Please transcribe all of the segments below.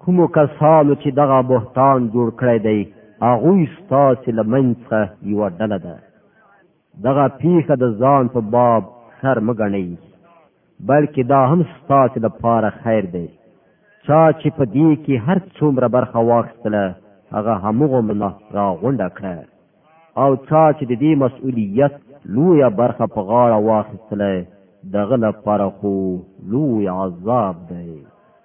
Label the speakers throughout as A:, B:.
A: کومو کسانو چې دغه بهتان جوړ کړی دی هغوی ستاسې له منځ څخه یوه ډله ده دغه پیښه د ځان په باب سر مه ګڼئ بلکې دا هم ستاسې لپاره خیر دی چا چې په دې کې هر څومره برخه واخیستله هغه همغومره راغونډه کړه او چا چې د دې مسؤلیت لویه برخه په غاړه واخیستله دغه لپاره خو لوی عذاب دی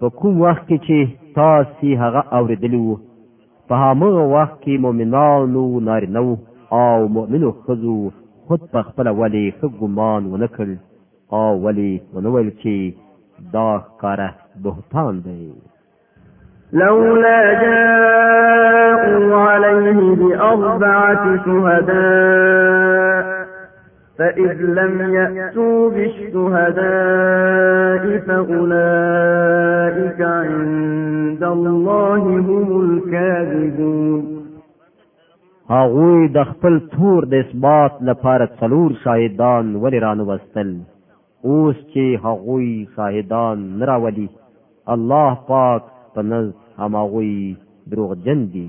A: په کوم وخت کې چې تاسې هغه اورېدلی وو په همغه وخت کې مؤمنانو نارینه وو او مؤمنو ښځو خود په خپله ولې ښه ګمان ونه کړ او ولې ونه ویل چې دا ښکاره بهتان دی
B: لولا جاءوا عليه بأربعة شهداء فإذ لم يأتوا بالشهداء فأولئك عند الله هم الكاذبون
A: هغوی د خپل تور د اثبات لپاره څلور شاهدان ولې رانه وستل اوس چې هغوی شاهدان نه راولي الله پاک په نزد هماغوی دروغجن دي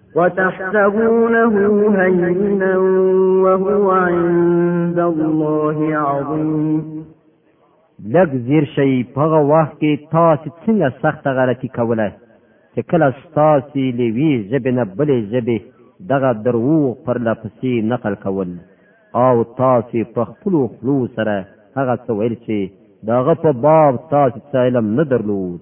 B: وتحسبونه هينا وهو عند الله عظيم
A: لږ زیر شي په وخت کې تاسو څنګه سخت غلطي کوله چې کله تاسو لوي ژبه نه بلې ژبه دغه درو پر لپسې نقل کول او تاسو په خپل خلو سره هغه څه ویل چې داغه په باب تاسو علم نه درلود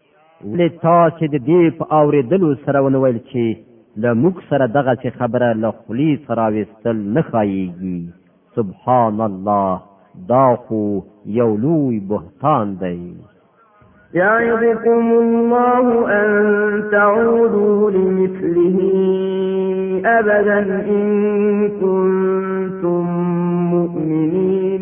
A: ولې تاسې د دې په اورېدلو سره ونه ویل چې له موږ سره دغه چې خبره له خلی سره وستل نه خایيږي سبحان الله دا خو یو لوی بهتان دی
B: يعظكم الله أن تعودوا لمثله أبدا إن كنتم مؤمنين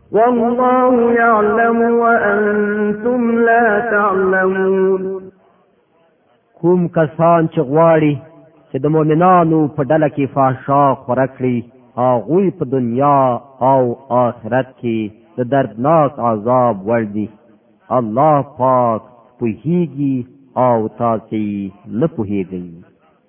B: والله يعلم وانتم لا تعلمون
A: کوم کسان چې غواړي چې د مؤمنانو په ډله کې فحشا خوره کړي هغوی په دنیا او آخرت کې د دردناک عذاب وړ دي الله پاک پوهیږي او تاسو نه پوهیږئ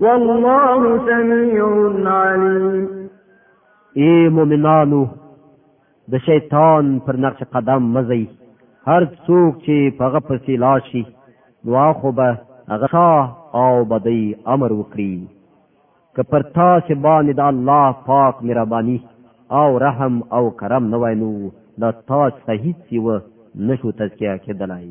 B: والله سميع عليم
A: اے مومنانو د شیطان پر نقش قدم مزي هر څوک چې پغه پسې لاشي نو خو به هغه شا او بدی امر وکړي که پر تاسو باندې د الله پاک مهرباني او رحم او کرم نه وای نو د تاسو هیڅ یو نشو تزکیه کېدلای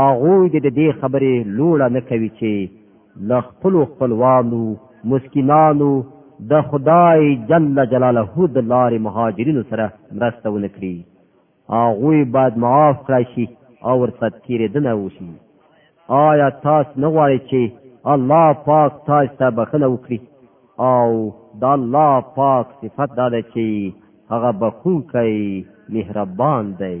A: هغوی د دې خبرې لوړه نه کوي چې له خپل خپلوانو مسکینانو د خدای جل جلاله د لارې مهاجرینو سره مرسته ونه کړي هغوی باید معاف کړای شي او ورڅخه تېرېدنه وشي آیا تاسو نه غواړئ چې الله پاک تاسو ته بخښنه وکړي او د الله پاک صفت دا ده چې هغه بخښونکی مهربان دی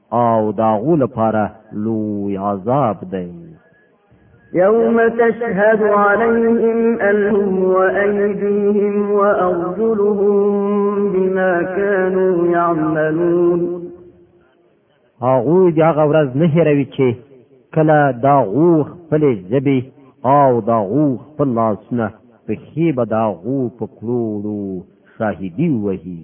A: او د هغو لپاره لوی عذاب دی
B: يوم تشهد عليهم ألهم وأيديهم وأرجلهم بما كانوا يعملون
A: هغوی د هغه ورځ نه هېروي چې کله د هغو خپلې ژبې او د هغو خپل لاسونه پښې به د
B: هغو په کړو وړو شاهدي ووهي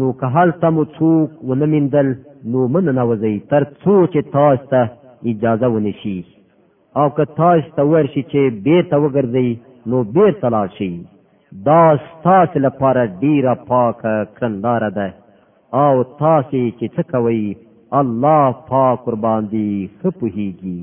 A: نو که هلته مو څوک ونه میندل نو مه ننوځئ تر څو چې تاسو ته اجازه ونه شي او که تاسو ته ویل شي چې بیرته وګرځئ نو بیرته لاړ شئ دا ستاسو لپاره ډیره پاکه کړنداره ده او تاسو چې څه کوئ الله پاک ورباندې ښه پوهیږي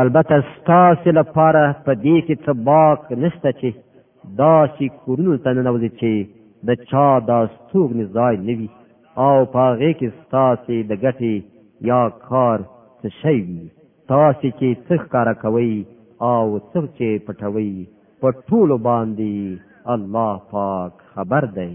A: البته ستاسو لپاره په دې کې څه باک نشته چې داسې کورونو ته ننوځي چې د چا دا ستوګنې ځای نه وي او په هغې کې ستاسې د ګټې یا کار څه شی وي تاسې کې څه ښکاره کوئ او څه چې پټوي په ټولو باندې الله پاک خبر دی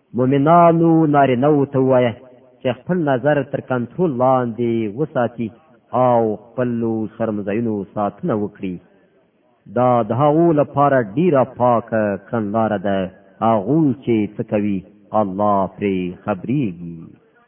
A: مؤمنانو نارینه وو ته وایه چې خپل نظر تر کنترول لاندې وساتي او خپلو شرمځایونو ساتنه وکړي دا د هغو لپاره ډیره پاکه کړنلاره ده هغوی چې څه کوي الله پرې
B: خبریږي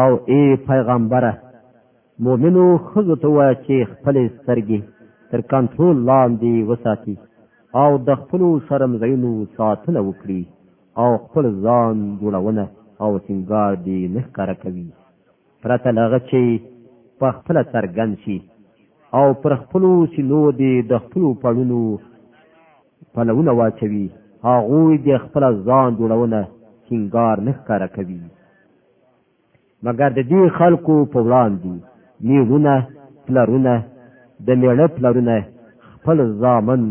A: او ای پیغمبره مؤمنو خزو ته وایه چې خپل سترګې تر کنټرول لاندې وساتي او د خپل شرم ځایونو ساتنه وکړي او خپل ځان جوړونه او سنگار دی نه ښکاره کوي پرته لغه چې په خپل څرګن شي او پر خپل سینو دی د خپل پړونو پلونه واچوي هغه د خپل ځان جوړونه سنگار نه ښکاره کوي مګر د دې خلکو په وړاندې میړونه پلرونه د میړه پلرونه خپل زامن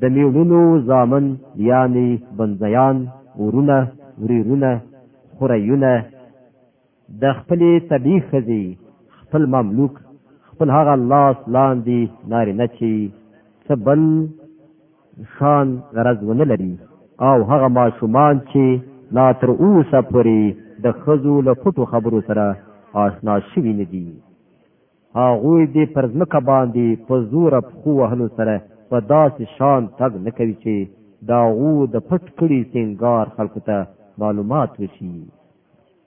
A: د میړونو زامن یعنی بنځیان ورونه وریرونه خوریونه د خپلې طبیعي ښځې خپل مملوک خپل هغه لاس لاندې نارینه چې څه بل شان غرض ونه لري او هغه ماشومان چې لا تر اوسه پورې د ښځو له پټو خبرو سره آشنا شوي نه دي هغوی دې پر ځمکه باندې په زوره پښو وهلو سره په داسې شان تګ نه کوي چې د هغو د پټ کړي سینګار خلکو ته معلومات وشي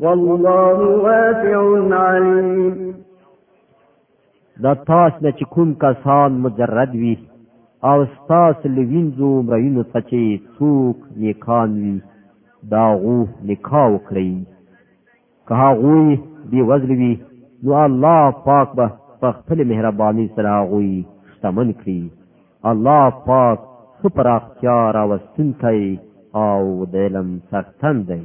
B: والله واسع علیم
A: دا تاسو نه چې کوم کسان مجرد وي او تاسو لوینځو مرینو ته چې څوک نیکان وي دا غو نکاح وکړي که هغه دی وزل وي نو الله پاک به په خپل مهرباني سره هغه شتمن کړي الله پاک خپل اختیار او سنتي او د علم سرتن دی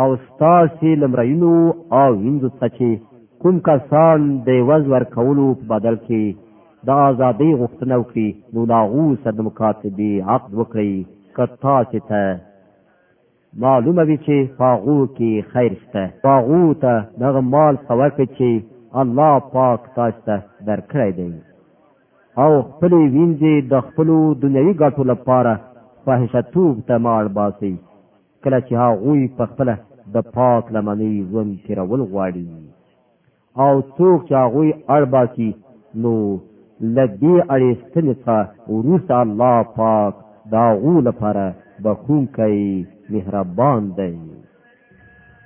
A: او ستاسې لمرینو او وینځو څخه چې کوم کسان د عوض ورکولو په بدل کې د ازادۍ غوښتنه وکړي نو له هغو سره د مکاتبې عقد وکړئ که تاسې ته معلومه وي چې په هغو کې خیر شته په هغو ته دغه مال څخه ورکړئ چې الله پاک تاسو ته درکړی دی او خپلې وینځې د خپلو دنیوي ګټو لپاره فاحشتوب ته مه اړباسئ کله چې هغوی په خپل د پاک لمنی ژوند تیرول غواړي او څوک چې هغوی اړبا کی نو لدی اړیستل څخه ورسته الله پاک دا غو لپاره بخون کوي مهربان دی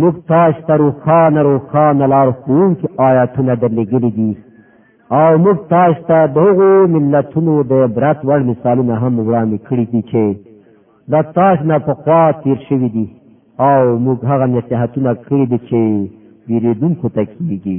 A: موږ تاسو ته روښانه روښانه لار ښوونکي آیاتونه درلېږلي دي او موږ تاسو ته د هغو ملتونو د عبرت وړ مثالونه هم وړاندې کړي دي چې د تاسو نه پخوا تیر شوي دي او موږ هغه نصیحتونه کړي دي چې ویریدونکو ته کیږي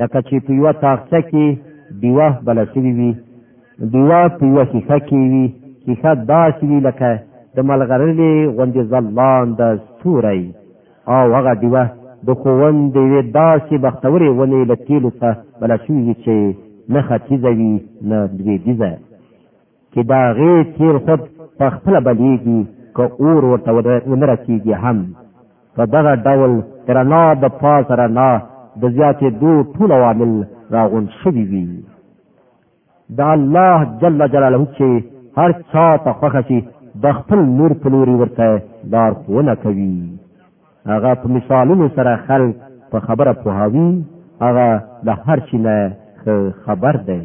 A: لکه چې په یوه تاخچه کې دیوه بله شوي وي دیوه په یوه ښیښه کې وي ښیښه داسې وي لکه د ملغرلې غوندې ځلانده ستوری او هغه دیوه د ښوون د یوې داسې بختورې ونې له تیلو څخه بله شوي وي چې نه ختیځه وي نه لوېدیځه چې دا غي تیر خود په خپل بلیږي که اور ورته ونه رسیږي هم په دغه ډول ترنا د پاس رنا د زیاتې دو ټول عوامل راغون شوي وي دا الله جل جلاله چې هر چا ته خوښ شي د خپل نور په لوري ورته لار خونه کوي هغه په مثالونو سره خلک په خبره پوهاوی هغه د هر شي نه خبر دی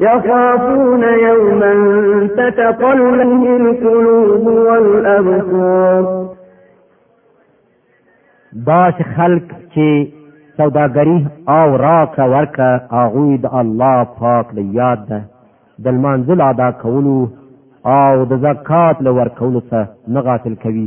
B: يخافون يوما تتقلب القلوب والأبصار
A: داس خلق چې سوداګری او راکړه ورکړه هغوی د الله پاک له یاد ده د لمانځل ادا کولو او د زکات له ورکولو څخه نه غافل کوي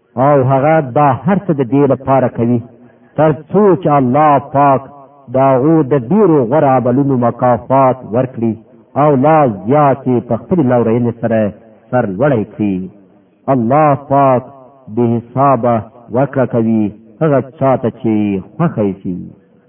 A: او هغه دا هر څه د دې لپاره کوي تر څو چې الله پاک دا غو د ډیرو غوړه عملونو مکافات ورکړي او لا زیاتې په خپل لورینې سره سر لوړی کړي الله پاک به حساب وکړه کوي هغه چاته چې خوښي شي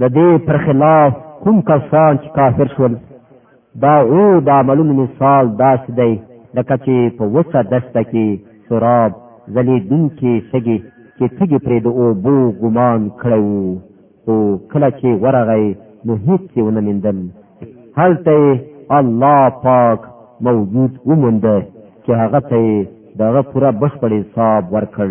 A: د دې پر خلاف کوم کسان چې کافر شول دا او د عملونو مثال داسې دی لکه چې په وسه دسته کې سراب ځلېدونکې سږي چې تږي پرې د اوبو ګمان کړی وو خو کله چې ورغی نو هیڅ یې ونه میندل هلته الله پاک موجود ومونده چې هغه ته دغه پوره بشپړ حساب ورکړ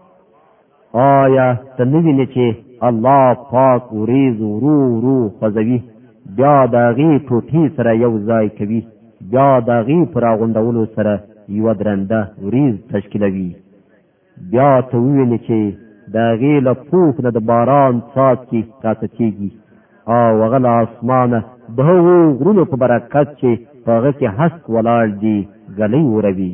A: آیا ته نه وینې چې الله پاک وریز ورو ورو خوځوي بیا د هغې ټوټې سره یو ځای کوي بیا د هغې په راغونډولو سره یوه درنده وریز تشکیلوي بیا ته ووینې چې د هغې له پوښ نه د باران څاڅکي راته کېږي او هغه له اسمانه د هغو غرونو په برکت چې په هغه کې هسک ولاړ دي ګلۍ وروي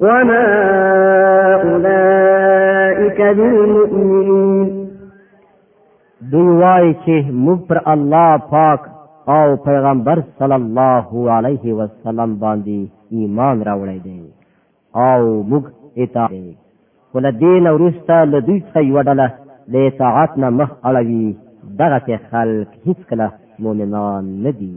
B: وما أولئك بالمؤمنين
A: دوی وایي چې موږ پر الله پاک او پیغمبر صلی الله علیه وسلم باندې ایمان راوړی دی او موږ اطاعت دی خو له دې نه وروسته له دوی څخه یوه ډله له اطاعت نه مخ اړوي دغسې خلک هیڅکله مؤمنان نه دي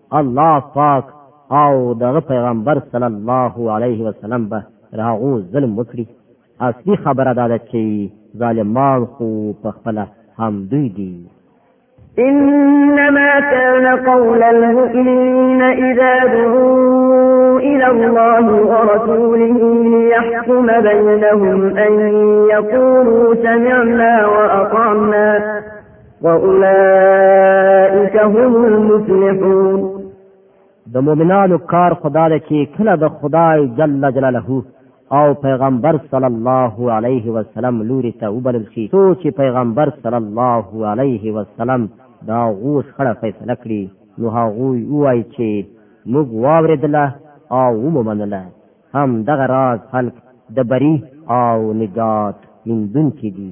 B: الله
A: پاک او دغه پیغمبر صلی الله علیه وسلم به پر هغو ظلم وکړي اصلي خبره دا ده چې ظالمان خو په خپله هم دوی دي
B: إنما كان قول المؤمنين إذا دعوا إلى الله ورسوله ليحكم بينهم أن يقولوا سمعنا وأطعنا واولئک هم المفلحون
A: د مؤمنانو کار خدا ده چې کله د خدای جل جلاله او پیغمبر صلی الله علیه وسلم لوري ته وبلل شي څو چې پیغمبر صلی الله علیه وسلم دا غوښ خړه فیصله کړي نو هغه وایي چې موږ واوریدله او ومنله هم دغه راز خلق د بری او نجات من دن کې دي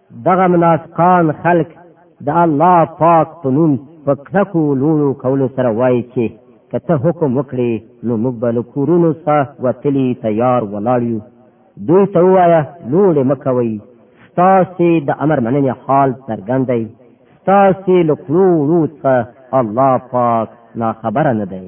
A: دغه منافقان خلق د الله پاک په نوم په کلکو لوړو کولو سره وایي چې که ته حکم وکړې نو موږ به له کورونو څخه وتلي تیار ولاړ یو دوی ته ووایه لوړې مه کوئ ستاسې د امر مننې حال څرګند دی ستاسې له کړو وړو څخه الله پاک ناخبره نه دی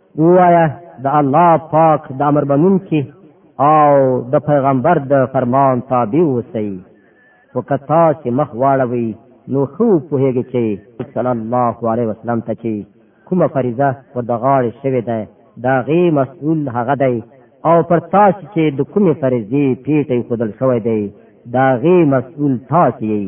A: ووایه د الله پاک د امر منونکي او د پیغمبر د فرمان تابع اوسئ خو که تاسې مخ واړوئ نو ښه وپوهېږئ چې صلی الله علیه وسلم ته چې کومه فریضه ور د غاړې شوې ده د هغې مسؤول هغه دی او پر تاسې چې د کومې فریضې پیټی ښودل شوی دی د هغې مسؤول تاسې یئ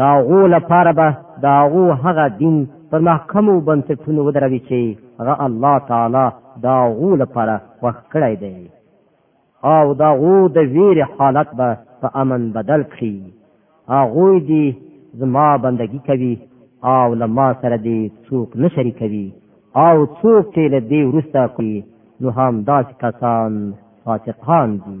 A: دا غو لپاره به دا غو هغه دین پر محکمو بنسټونو ودروي چې هغه الله تعالی دا غو لپاره وخت کړی دی او دا غو د ویر حالت به په امن بدل کړي هغه دی زما بندگی کوي او لما سره دی څوک نه شریکوي او څوک چې له دې ورسته کوي نو هم داسې کسان فاسقان دي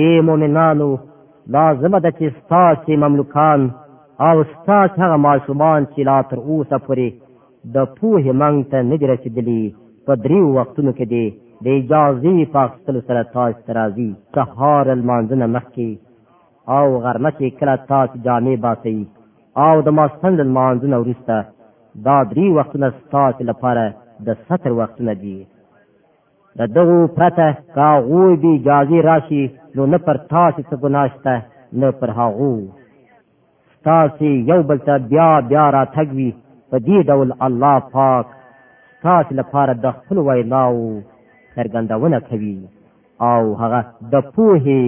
A: ای مؤمنانو لازمه ده چې ستاسې مملوکان او ستاسې هغه ماشومان چې لا تر اوسه پورې د پوهې منګ ته نه دي رسېدلي په دریو وختونو کې دې د اجازې په اخیستلو سره تاسو ته راځي سهار لمانځه نه مخکې او غرمه چې کله تاسو جامې باسئ او د ماسپن له لمانځه نه وروسته دا درې وختونه ستاسو لپاره د ستر وختونه دي د دغو پرته که هغوی بې اجازې راشي نو نه پر تاسې څه ګناه شته نه پر هغو ستاسې یو بل ته بیا بیا راتګ وي په دې ډول الله پاک ستاسې لپاره د خپلو ویناو څرګندونه کوي او هغه د پوهې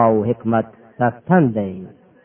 A: او حکمت څښتن دی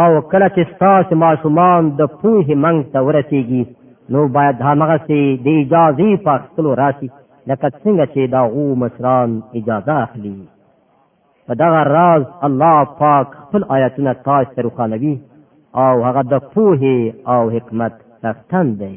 A: او کله چې ستاسو ماشومان د پوهې منځ ته ورسیږي نو باید همغسې د اجازې په اخیستلو راسي لکه څنګه چې د هغو مشران اجازه اخلي په دغه راز الله پاک خپل آیاتونه تاسو ته روښانوي او هغه د پوهې او حکمت څښتن دی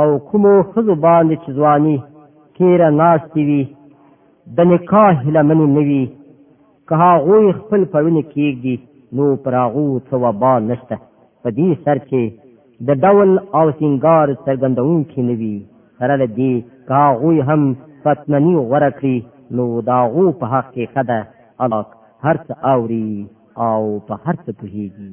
A: او کومو خزو باندې چې ځواني تیره ناشتي وي د نکاح لمنې نه وي که هغوی خپل پړونه کېږدي نو پر هغو څه وبا نشته په دې سر چې د ډول او سنگار څرګندونکي نه وي سره له دې که هغوی هم فتمني غوره کړي نو د هغو په حق کې ښه ده الله هر څه اوري او په هر څه پوهېږي